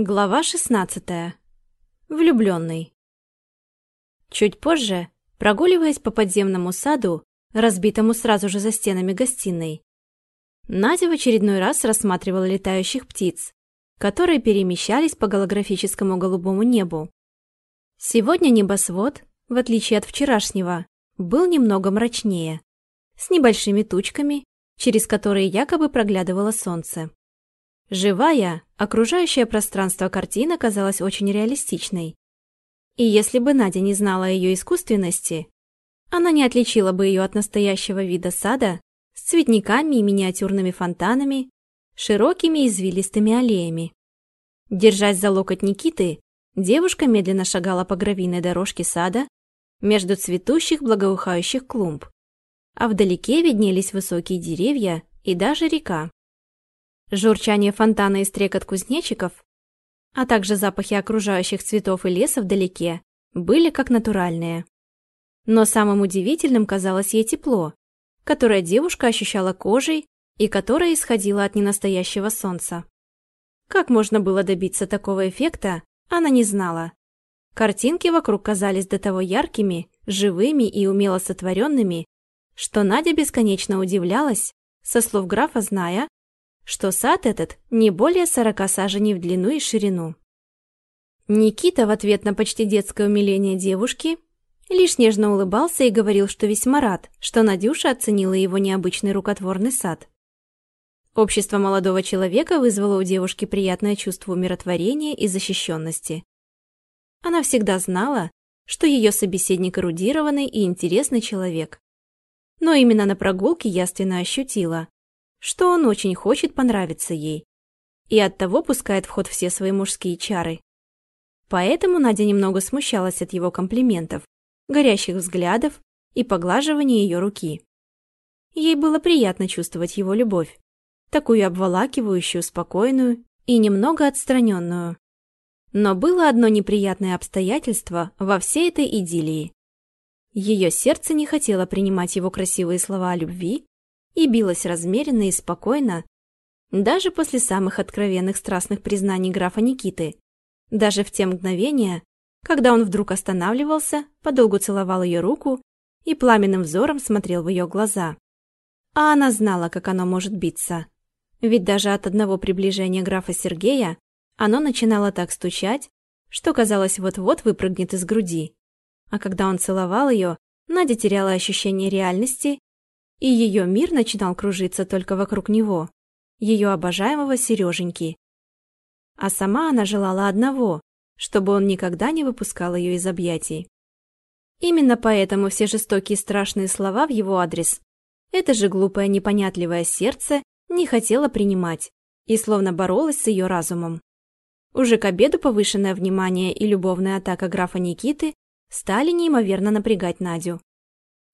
Глава 16. Влюбленный. Чуть позже, прогуливаясь по подземному саду, разбитому сразу же за стенами гостиной, Надя в очередной раз рассматривала летающих птиц, которые перемещались по голографическому голубому небу. Сегодня небосвод, в отличие от вчерашнего, был немного мрачнее, с небольшими тучками, через которые якобы проглядывало солнце. Живая, окружающее пространство картина казалась очень реалистичной. И если бы Надя не знала ее искусственности, она не отличила бы ее от настоящего вида сада с цветниками и миниатюрными фонтанами, широкими извилистыми аллеями. Держась за локоть Никиты, девушка медленно шагала по гравийной дорожке сада между цветущих благоухающих клумб, а вдалеке виднелись высокие деревья и даже река. Журчание фонтана и стрекот кузнечиков, а также запахи окружающих цветов и леса вдалеке, были как натуральные. Но самым удивительным казалось ей тепло, которое девушка ощущала кожей и которое исходило от ненастоящего солнца. Как можно было добиться такого эффекта, она не знала. Картинки вокруг казались до того яркими, живыми и умело сотворенными, что Надя бесконечно удивлялась, со слов графа зная, что сад этот не более сорока саженей в длину и ширину. Никита в ответ на почти детское умиление девушки лишь нежно улыбался и говорил, что весьма рад, что Надюша оценила его необычный рукотворный сад. Общество молодого человека вызвало у девушки приятное чувство умиротворения и защищенности. Она всегда знала, что ее собеседник эрудированный и интересный человек. Но именно на прогулке яственно ощутила, что он очень хочет понравиться ей и оттого пускает в ход все свои мужские чары. Поэтому Надя немного смущалась от его комплиментов, горящих взглядов и поглаживания ее руки. Ей было приятно чувствовать его любовь, такую обволакивающую, спокойную и немного отстраненную. Но было одно неприятное обстоятельство во всей этой идиллии. Ее сердце не хотело принимать его красивые слова о любви и билась размеренно и спокойно, даже после самых откровенных страстных признаний графа Никиты, даже в те мгновения, когда он вдруг останавливался, подолгу целовал ее руку и пламенным взором смотрел в ее глаза. А она знала, как оно может биться. Ведь даже от одного приближения графа Сергея оно начинало так стучать, что казалось вот-вот выпрыгнет из груди. А когда он целовал ее, Надя теряла ощущение реальности и ее мир начинал кружиться только вокруг него, ее обожаемого Сереженьки. А сама она желала одного, чтобы он никогда не выпускал ее из объятий. Именно поэтому все жестокие страшные слова в его адрес это же глупое непонятливое сердце не хотело принимать и словно боролось с ее разумом. Уже к обеду повышенное внимание и любовная атака графа Никиты стали неимоверно напрягать Надю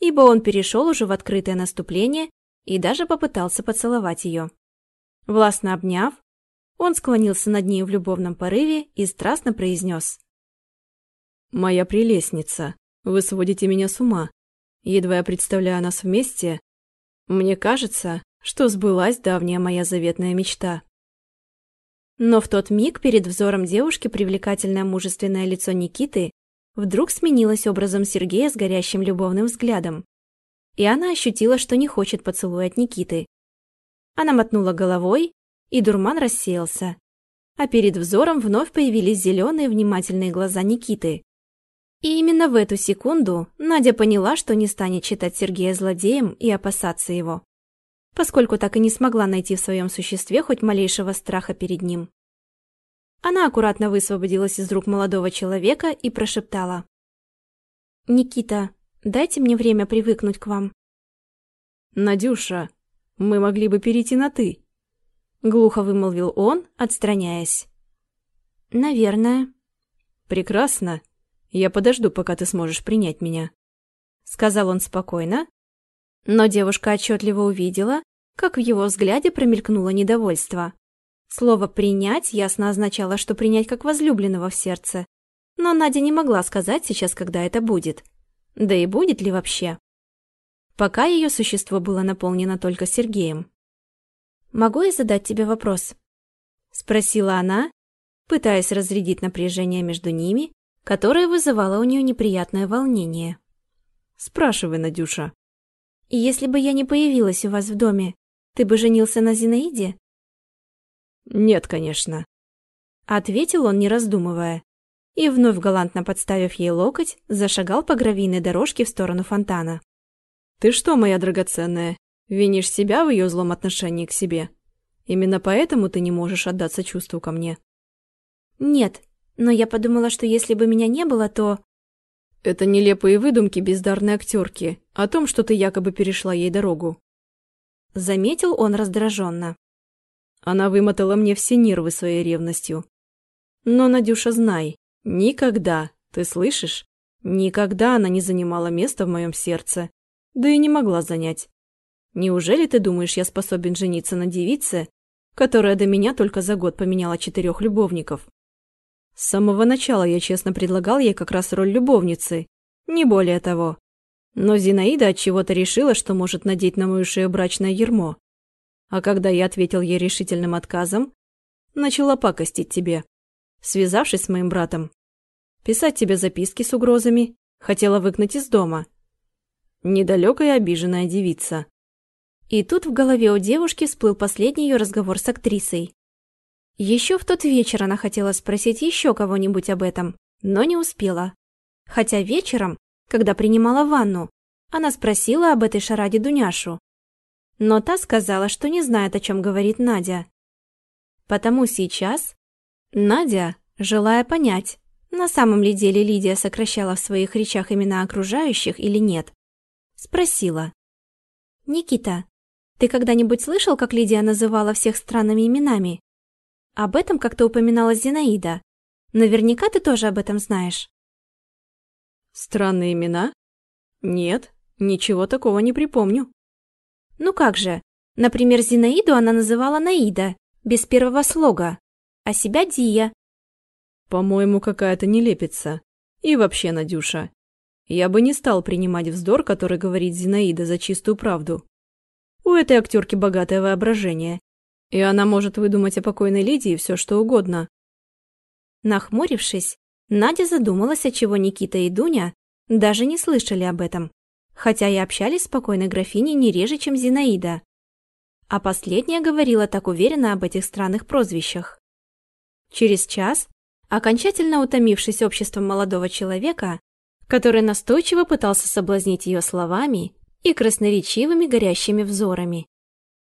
ибо он перешел уже в открытое наступление и даже попытался поцеловать ее. Властно обняв, он склонился над ней в любовном порыве и страстно произнес. «Моя прелестница, вы сводите меня с ума. Едва я представляю нас вместе, мне кажется, что сбылась давняя моя заветная мечта». Но в тот миг перед взором девушки привлекательное мужественное лицо Никиты вдруг сменилась образом Сергея с горящим любовным взглядом. И она ощутила, что не хочет поцелуя от Никиты. Она мотнула головой, и дурман рассеялся. А перед взором вновь появились зеленые внимательные глаза Никиты. И именно в эту секунду Надя поняла, что не станет считать Сергея злодеем и опасаться его, поскольку так и не смогла найти в своем существе хоть малейшего страха перед ним. Она аккуратно высвободилась из рук молодого человека и прошептала. «Никита, дайте мне время привыкнуть к вам». «Надюша, мы могли бы перейти на «ты», — глухо вымолвил он, отстраняясь. «Наверное». «Прекрасно. Я подожду, пока ты сможешь принять меня», — сказал он спокойно, но девушка отчетливо увидела, как в его взгляде промелькнуло недовольство. Слово «принять» ясно означало, что принять как возлюбленного в сердце. Но Надя не могла сказать сейчас, когда это будет. Да и будет ли вообще? Пока ее существо было наполнено только Сергеем. «Могу я задать тебе вопрос?» Спросила она, пытаясь разрядить напряжение между ними, которое вызывало у нее неприятное волнение. «Спрашивай, Надюша». «Если бы я не появилась у вас в доме, ты бы женился на Зинаиде?» «Нет, конечно», — ответил он, не раздумывая, и, вновь галантно подставив ей локоть, зашагал по гравийной дорожке в сторону фонтана. «Ты что, моя драгоценная, винишь себя в ее злом отношении к себе? Именно поэтому ты не можешь отдаться чувству ко мне?» «Нет, но я подумала, что если бы меня не было, то...» «Это нелепые выдумки бездарной актерки о том, что ты якобы перешла ей дорогу». Заметил он раздраженно. Она вымотала мне все нервы своей ревностью. Но, Надюша, знай, никогда, ты слышишь? Никогда она не занимала места в моем сердце. Да и не могла занять. Неужели ты думаешь, я способен жениться на девице, которая до меня только за год поменяла четырех любовников? С самого начала я честно предлагал ей как раз роль любовницы, не более того. Но Зинаида от чего-то решила, что может надеть на мою шею брачное ермо. А когда я ответил ей решительным отказом, начала пакостить тебе, связавшись с моим братом. Писать тебе записки с угрозами, хотела выгнать из дома. Недалекая обиженная девица. И тут в голове у девушки всплыл последний ее разговор с актрисой. Еще в тот вечер она хотела спросить еще кого-нибудь об этом, но не успела. Хотя вечером, когда принимала ванну, она спросила об этой шараде Дуняшу. Но та сказала, что не знает, о чем говорит Надя. Потому сейчас Надя, желая понять, на самом ли деле Лидия сокращала в своих речах имена окружающих или нет, спросила. «Никита, ты когда-нибудь слышал, как Лидия называла всех странными именами? Об этом как-то упоминала Зинаида. Наверняка ты тоже об этом знаешь. Странные имена? Нет, ничего такого не припомню. Ну как же? Например, Зинаиду она называла Наида, без первого слога, а себя Дия. По-моему, какая-то нелепица. И вообще, Надюша, я бы не стал принимать вздор, который говорит Зинаида за чистую правду. У этой актерки богатое воображение, и она может выдумать о покойной Лидии все, что угодно. Нахмурившись, Надя задумалась, о чего Никита и Дуня даже не слышали об этом, хотя и общались с покойной графиней не реже, чем Зинаида. А последняя говорила так уверенно об этих странных прозвищах. Через час, окончательно утомившись обществом молодого человека, который настойчиво пытался соблазнить ее словами и красноречивыми горящими взорами.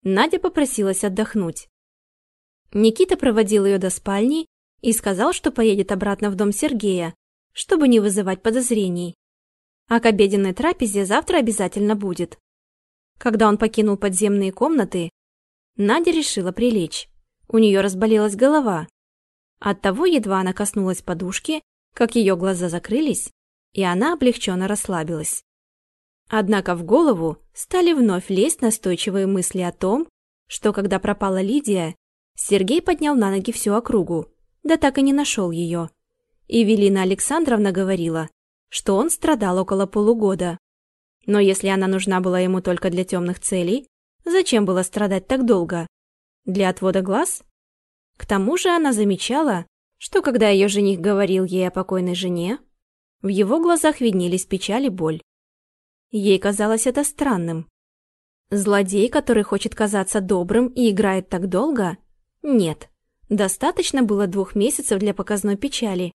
Надя попросилась отдохнуть. Никита проводил ее до спальни и сказал, что поедет обратно в дом Сергея, чтобы не вызывать подозрений. А к обеденной трапезе завтра обязательно будет. Когда он покинул подземные комнаты, Надя решила прилечь. У нее разболелась голова. Оттого едва она коснулась подушки, как ее глаза закрылись, и она облегченно расслабилась. Однако в голову стали вновь лезть настойчивые мысли о том, что когда пропала Лидия, Сергей поднял на ноги всю округу, да так и не нашел ее. И Велина Александровна говорила, что он страдал около полугода. Но если она нужна была ему только для темных целей, зачем было страдать так долго? Для отвода глаз? К тому же она замечала, что когда ее жених говорил ей о покойной жене, в его глазах виднелись печаль и боль. Ей казалось это странным. Злодей, который хочет казаться добрым и играет так долго? Нет. Достаточно было двух месяцев для показной печали.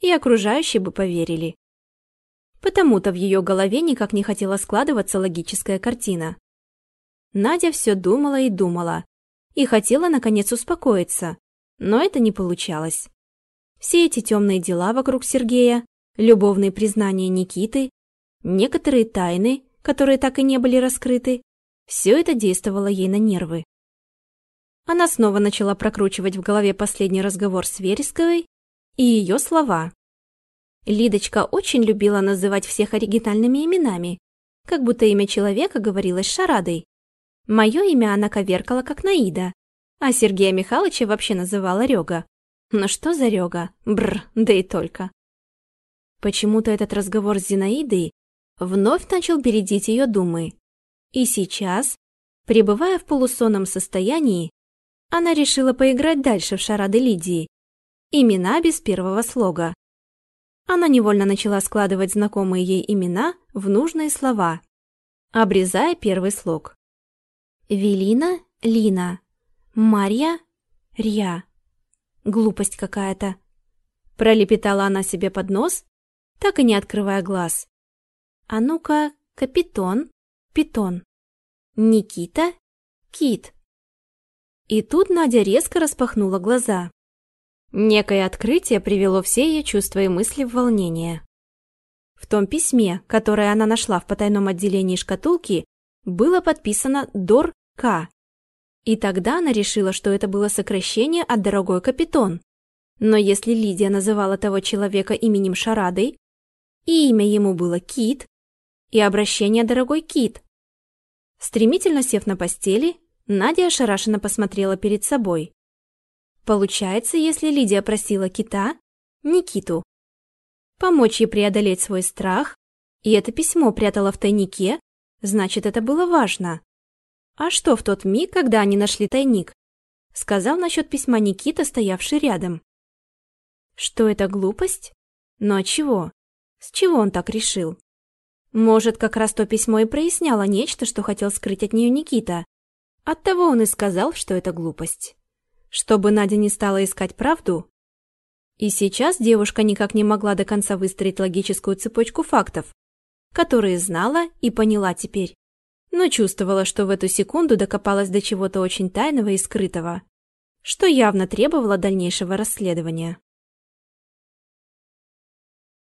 И окружающие бы поверили. Потому-то в ее голове никак не хотела складываться логическая картина. Надя все думала и думала. И хотела, наконец, успокоиться. Но это не получалось. Все эти темные дела вокруг Сергея, любовные признания Никиты некоторые тайны, которые так и не были раскрыты, все это действовало ей на нервы. Она снова начала прокручивать в голове последний разговор с Вересковой и ее слова. Лидочка очень любила называть всех оригинальными именами, как будто имя человека говорилось шарадой. Мое имя она коверкала как Наида, а Сергея Михайловича вообще называла Рега. Но что за Рега? Бр, да и только. Почему-то этот разговор с Зинаидой вновь начал бередить ее думы. И сейчас, пребывая в полусонном состоянии, она решила поиграть дальше в шарады Лидии Имена без первого слога. Она невольно начала складывать знакомые ей имена в нужные слова, обрезая первый слог. Велина, Лина, Марья, Рья. Глупость какая-то. Пролепетала она себе под нос, так и не открывая глаз. А ну-ка, капитон, питон. Никита, кит. И тут Надя резко распахнула глаза. Некое открытие привело все ее чувства и мысли в волнение. В том письме, которое она нашла в потайном отделении шкатулки, было подписано Дор К. И тогда она решила, что это было сокращение от «Дорогой Капитон». Но если Лидия называла того человека именем Шарадой, и имя ему было Кит, и обращение «Дорогой Кит». Стремительно сев на постели, Надя ошарашенно посмотрела перед собой. Получается, если Лидия просила кита, Никиту, помочь ей преодолеть свой страх, и это письмо прятала в тайнике, значит, это было важно. А что в тот миг, когда они нашли тайник? Сказал насчет письма Никита, стоявший рядом. Что это глупость? Но от чего? С чего он так решил? Может, как раз то письмо и проясняло нечто, что хотел скрыть от нее Никита. Оттого он и сказал, что это глупость чтобы Надя не стала искать правду? И сейчас девушка никак не могла до конца выстроить логическую цепочку фактов, которые знала и поняла теперь, но чувствовала, что в эту секунду докопалась до чего-то очень тайного и скрытого, что явно требовало дальнейшего расследования.